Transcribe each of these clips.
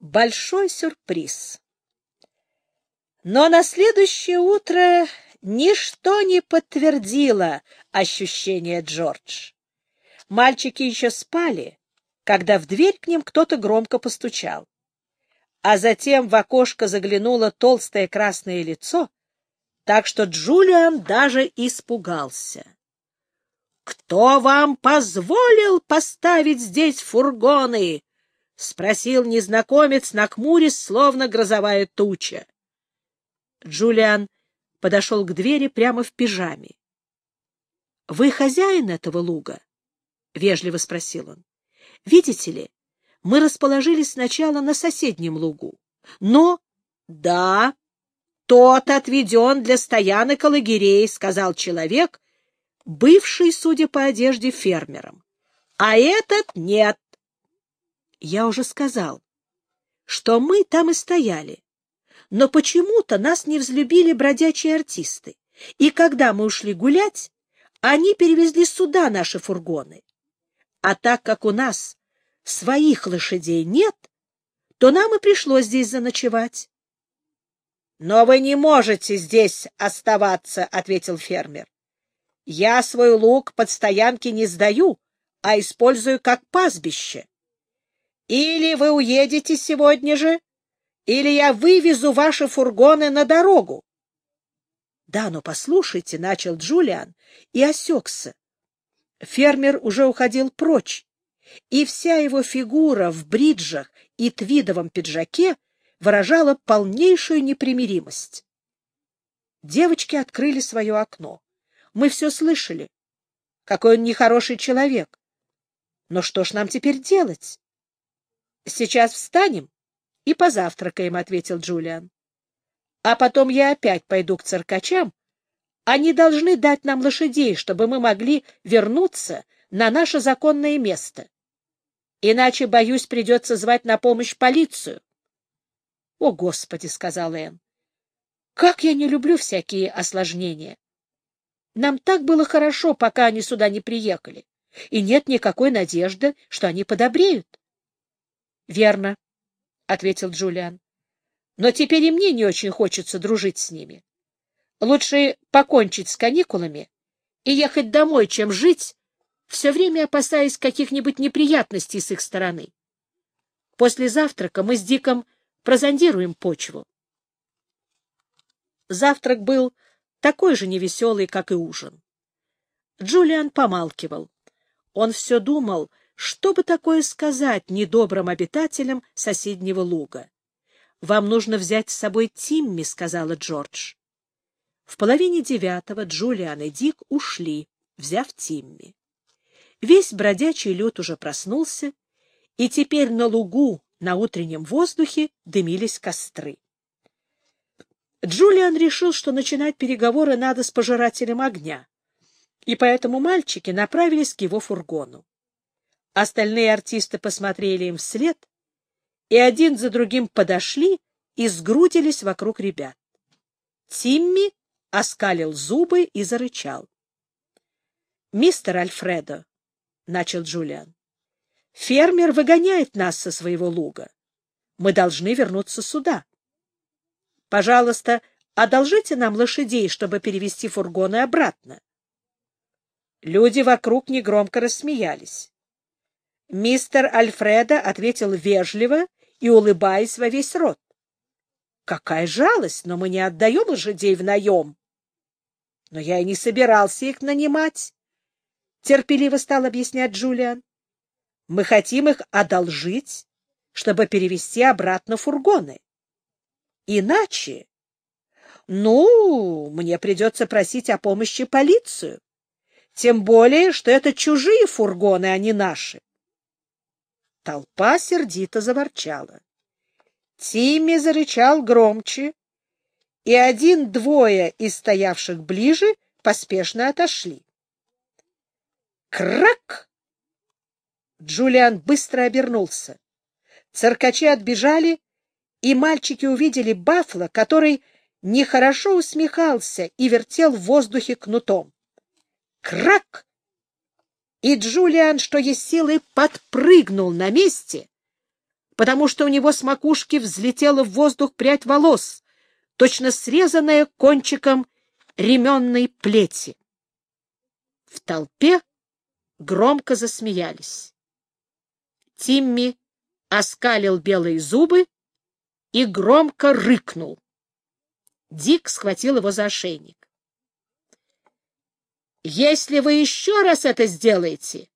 большой сюрприз. Но на следующее утро ничто не подтвердило ощущение Джордж. Мальчики еще спали, когда в дверь к ним кто-то громко постучал. А затем в окошко заглянуло толстое красное лицо, так что Джулиан даже испугался. «Кто вам позволил поставить здесь фургоны?» — спросил незнакомец, нахмурясь, словно грозовая туча. Джулиан подошел к двери прямо в пижаме. — Вы хозяин этого луга? — вежливо спросил он. — Видите ли, мы расположились сначала на соседнем лугу, но... — Да, тот отведен для стоянок лагерей, — сказал человек, бывший, судя по одежде, фермером. — А этот нет. — Я уже сказал, что мы там и стояли но почему-то нас не взлюбили бродячие артисты, и когда мы ушли гулять, они перевезли сюда наши фургоны. А так как у нас своих лошадей нет, то нам и пришлось здесь заночевать. — Но вы не можете здесь оставаться, — ответил фермер. — Я свой луг под стоянки не сдаю, а использую как пастбище. Или вы уедете сегодня же, или я вывезу ваши фургоны на дорогу. — Да, но послушайте, — начал Джулиан и осекся. Фермер уже уходил прочь, и вся его фигура в бриджах и твидовом пиджаке выражала полнейшую непримиримость. Девочки открыли свое окно. Мы все слышали. Какой он нехороший человек. Но что ж нам теперь делать? Сейчас встанем и позавтракаем, — ответил Джулиан. — А потом я опять пойду к циркачам. Они должны дать нам лошадей, чтобы мы могли вернуться на наше законное место. Иначе, боюсь, придется звать на помощь полицию. — О, Господи! — сказал Энн. — Как я не люблю всякие осложнения. Нам так было хорошо, пока они сюда не приехали, и нет никакой надежды, что они подобреют. — Верно, — ответил Джулиан. — Но теперь и мне не очень хочется дружить с ними. Лучше покончить с каникулами и ехать домой, чем жить, все время опасаясь каких-нибудь неприятностей с их стороны. После завтрака мы с Диком прозондируем почву. Завтрак был такой же невеселый, как и ужин. Джулиан помалкивал. Он все думал, что бы такое сказать недобрым обитателям соседнего луга? — Вам нужно взять с собой Тимми, — сказала Джордж. В половине девятого Джулиан и Дик ушли, взяв Тимми. Весь бродячий лед уже проснулся, и теперь на лугу, на утреннем воздухе дымились костры. Джулиан решил, что начинать переговоры надо с пожирателем огня, и поэтому мальчики направились к его фургону. Остальные артисты посмотрели им вслед, и один за другим подошли и сгрудились вокруг ребят. Тимми оскалил зубы и зарычал. — Мистер Альфредо, — начал Джулиан, — фермер выгоняет нас со своего луга. Мы должны вернуться сюда. Пожалуйста, одолжите нам лошадей, чтобы перевести фургоны обратно. Люди вокруг негромко рассмеялись. Мистер Альфреда ответил вежливо и улыбаясь во весь рот. — Какая жалость, но мы не отдаем лошадей в наем. — Но я и не собирался их нанимать, — терпеливо стал объяснять Джулиан. — Мы хотим их одолжить, чтобы перевести обратно фургоны. Иначе... Ну, мне придется просить о помощи полицию. Тем более, что это чужие фургоны, а не наши. Толпа сердито заворчала. Тимми зарычал громче, и один-двое из стоявших ближе поспешно отошли. Крак! Джулиан быстро обернулся. Циркачи отбежали, и мальчики увидели Баффла, который нехорошо усмехался и вертел в воздухе кнутом. Крак! И Джулиан, что есть силы, подпрыгнул на месте, потому что у него с макушки взлетела в воздух прядь волос, точно срезанная кончиком ременной плети. В толпе громко засмеялись. Тимми оскалил белые зубы и громко рыкнул. Дик схватил его за ошейник. «Если вы еще раз это сделаете,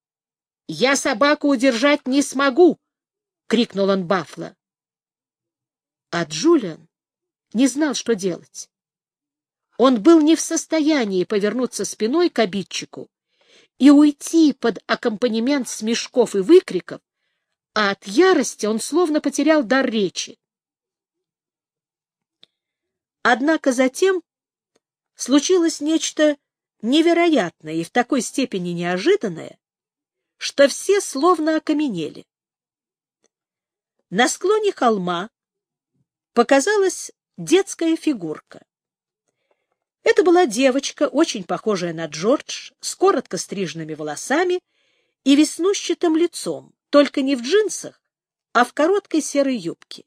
я собаку удержать не смогу!» — крикнул он Бафло. А Джулиан не знал, что делать. Он был не в состоянии повернуться спиной к обидчику и уйти под аккомпанемент смешков и выкриков, а от ярости он словно потерял дар речи. Однако затем случилось нечто невероятное и в такой степени неожиданное, что все словно окаменели. На склоне холма показалась детская фигурка. Это была девочка, очень похожая на Джордж, с коротко стриженными волосами и веснущатым лицом, только не в джинсах, а в короткой серой юбке.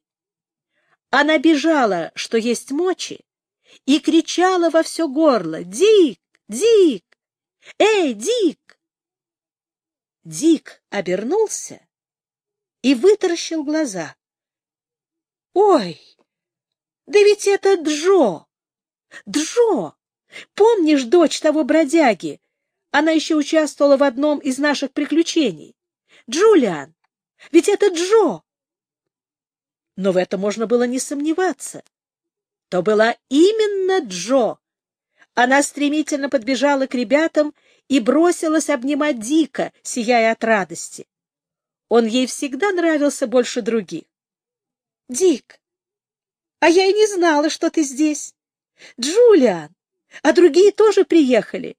Она бежала, что есть мочи, и кричала во все горло «Дик! Дик! Эй, Дик!» Дик обернулся и вытаращил глаза. «Ой, да ведь это Джо!» Джо! Помнишь дочь того бродяги? Она еще участвовала в одном из наших приключений. Джулиан! Ведь это Джо! Но в этом можно было не сомневаться. То была именно Джо. Она стремительно подбежала к ребятам и бросилась обнимать Дика, сияя от радости. Он ей всегда нравился больше других. — Дик, а я и не знала, что ты здесь. Джулиан, а другие тоже приехали.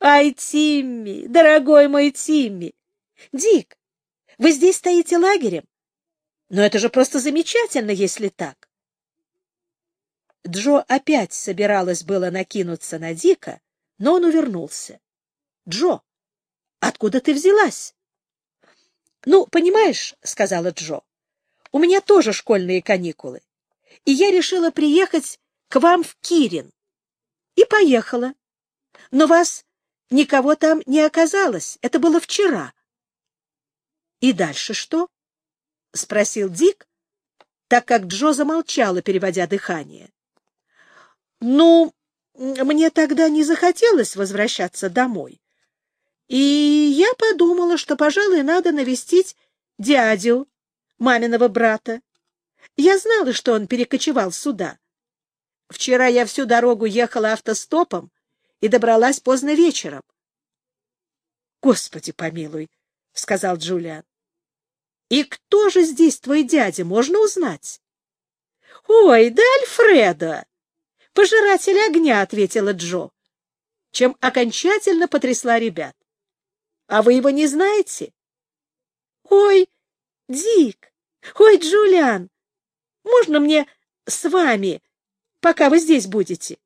Ай, Тимми, дорогой мой Тимми. Дик, вы здесь стоите лагерем? Но это же просто замечательно, если так. Джо опять собиралась было накинуться на Дика, но он увернулся. — Джо, откуда ты взялась? — Ну, понимаешь, — сказала Джо, — у меня тоже школьные каникулы, и я решила приехать к вам в Кирин. И поехала. Но вас никого там не оказалось. Это было вчера. — И дальше что? — спросил Дик, так как Джо замолчала, переводя дыхание. — Ну, мне тогда не захотелось возвращаться домой. И я подумала, что, пожалуй, надо навестить дядю, маминого брата. Я знала, что он перекочевал сюда. Вчера я всю дорогу ехала автостопом и добралась поздно вечером. — Господи помилуй, — сказал Джулиан. — И кто же здесь твой дядя, можно узнать? — Ой, да Альфреда! Пожиратель огня, — ответила Джо, чем окончательно потрясла ребят. — А вы его не знаете? — Ой, Дик! Ой, Джулиан! Можно мне с вами пока вы здесь будете?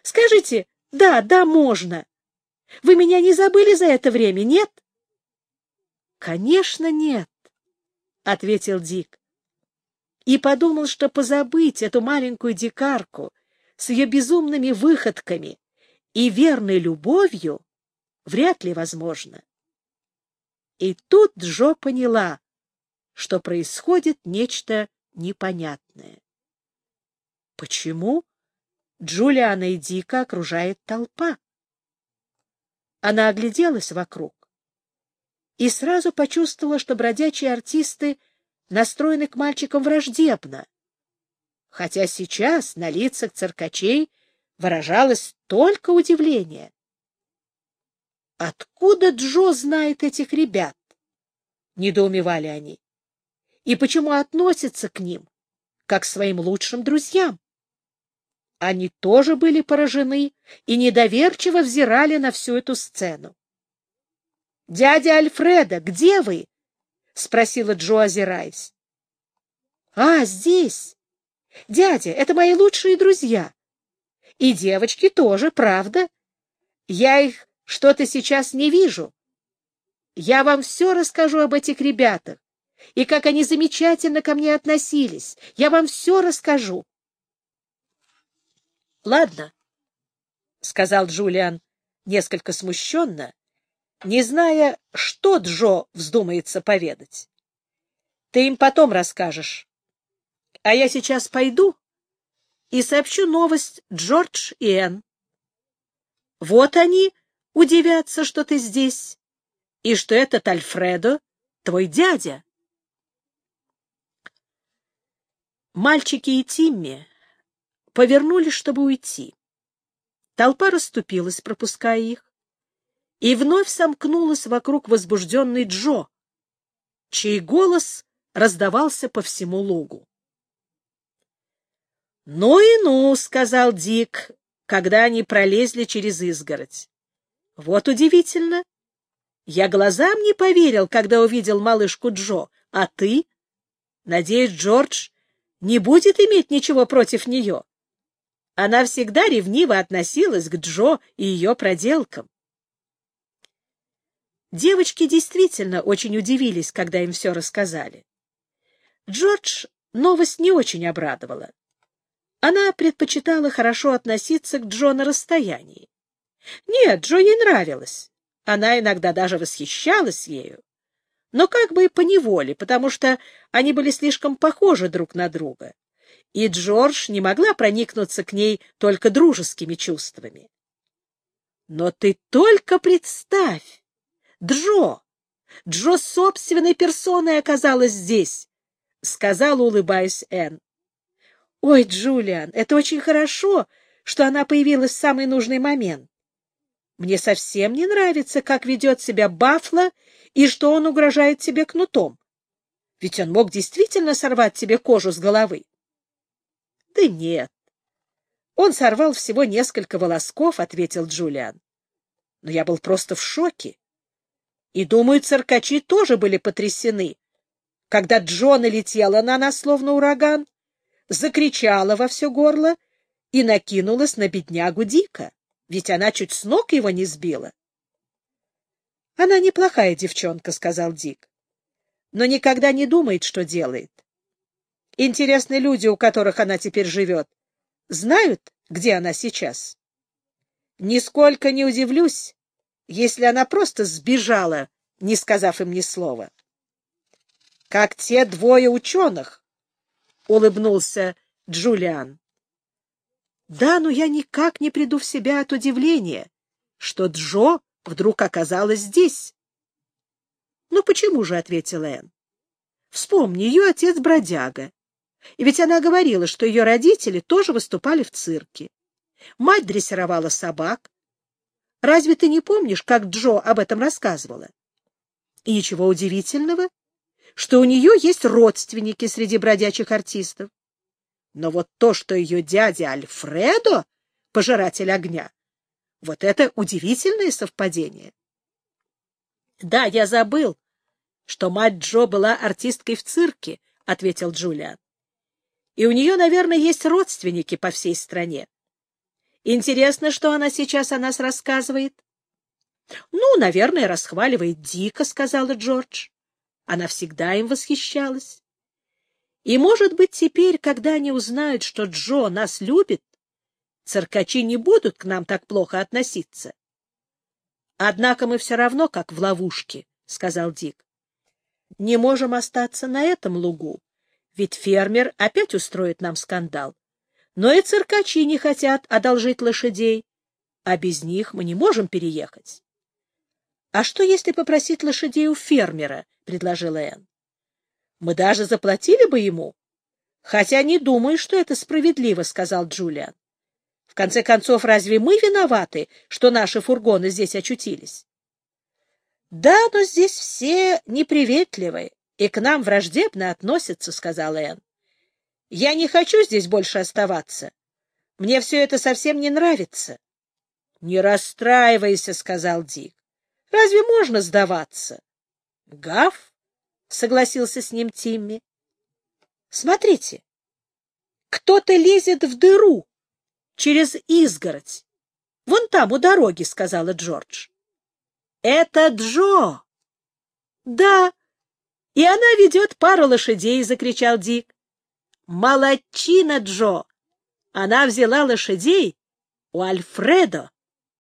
Скажите, да, да, можно. Вы меня не забыли за это время, нет? Конечно, нет, ответил Дик. И подумал, что позабыть эту маленькую дикарку с ее безумными выходками и верной любовью вряд ли возможно. И тут Джо поняла, что происходит нечто непонятное. Почему Джулиана и Дика окружает толпа? Она огляделась вокруг и сразу почувствовала, что бродячие артисты настроены к мальчикам враждебно, хотя сейчас на лицах циркачей выражалось только удивление. «Откуда Джо знает этих ребят?» — недоумевали они. «И почему относится к ним, как к своим лучшим друзьям?» Они тоже были поражены и недоверчиво взирали на всю эту сцену. — Дядя Альфреда, где вы? — спросила Джо, озираясь. — А, здесь. Дядя, это мои лучшие друзья. И девочки тоже, правда? Я их что-то сейчас не вижу. Я вам все расскажу об этих ребятах. и как они замечательно ко мне относились. Я вам все расскажу. — Ладно, — сказал Джулиан несколько смущенно, не зная, что Джо вздумается поведать. — Ты им потом расскажешь. А я сейчас пойду и сообщу новость Джордж и Энн. Вот они удивятся, что ты здесь, и что этот Альфредо твой дядя. Мальчики и Тимми повернулись, чтобы уйти. Толпа расступилась, пропуская их, и вновь сомкнулась вокруг возбужденной Джо, чей голос раздавался по всему лугу. — Ну и ну, — сказал Дик, когда они пролезли через изгородь. — Вот удивительно. Я глазам не поверил, когда увидел малышку Джо. А ты? Надеюсь, Джордж не будет иметь ничего против нее. Она всегда ревниво относилась к Джо и ее проделкам. Девочки действительно очень удивились, когда им все рассказали. Джордж новость не очень обрадовала. Она предпочитала хорошо относиться к Джо на расстоянии. Нет, Джо ей нравилась. Она иногда даже восхищалась ею. Но как бы и поневоле, потому что они были слишком похожи друг на друга. И Джордж не могла проникнуться к ней только дружескими чувствами. Но ты только представь! Джо! Джо собственной персоной оказалась здесь, — сказала, улыбаясь Энн. Ой, Джулиан, это очень хорошо, что она появилась в самый нужный момент. Мне совсем не нравится, как ведет себя Баффло и что он угрожает тебе кнутом. Ведь он мог действительно сорвать тебе кожу с головы. — Да нет. Он сорвал всего несколько волосков, — ответил Джулиан. Но я был просто в шоке. И, думаю, циркачи тоже были потрясены, когда Джон летела на нас, словно ураган закричала во все горло и накинулась на беднягу Дика, ведь она чуть с ног его не сбила. — Она неплохая девчонка, — сказал Дик, — но никогда не думает, что делает. Интересны люди, у которых она теперь живет, знают, где она сейчас. Нисколько не удивлюсь, если она просто сбежала, не сказав им ни слова. Как те двое ученых, — улыбнулся Джулиан. Да, но я никак не приду в себя от удивления, что Джо вдруг оказалась здесь. — Ну почему же? — ответила Энн. — Вспомни, ее отец бродяга. И ведь она говорила, что ее родители тоже выступали в цирке. Мать дрессировала собак. Разве ты не помнишь, как Джо об этом рассказывала? И ничего удивительного, что у нее есть родственники среди бродячих артистов. Но вот то, что ее дядя Альфредо — пожиратель огня, вот это удивительное совпадение. Да, я забыл, что мать Джо была артисткой в цирке, — ответил Джулиан. И у нее, наверное, есть родственники по всей стране. Интересно, что она сейчас о нас рассказывает. — Ну, наверное, расхваливает дико, — сказала Джордж. Она всегда им восхищалась. И, может быть, теперь, когда они узнают, что Джо нас любит, циркачи не будут к нам так плохо относиться. — Однако мы все равно как в ловушке, — сказал Дик. — Не можем остаться на этом лугу, ведь фермер опять устроит нам скандал. Но и циркачи не хотят одолжить лошадей, а без них мы не можем переехать. — А что, если попросить лошадей у фермера? — предложила Энн. — Мы даже заплатили бы ему. — Хотя не думаю, что это справедливо, — сказал Джулиан. — В конце концов, разве мы виноваты, что наши фургоны здесь очутились? — Да, но здесь все неприветливы и к нам враждебно относятся, — сказала Энн. — Я не хочу здесь больше оставаться. Мне все это совсем не нравится. — Не расстраивайся, — сказал Дик. — Разве можно сдаваться? — Гав, — согласился с ним Тимми. — Смотрите, кто-то лезет в дыру через изгородь. Вон там, у дороги, — сказала Джордж. — Это Джо! — Да, И она ведет пару лошадей, — закричал Дик. Молодчина, Джо! Она взяла лошадей у Альфредо.